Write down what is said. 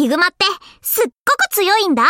ヒグマってすっごく強いんだ。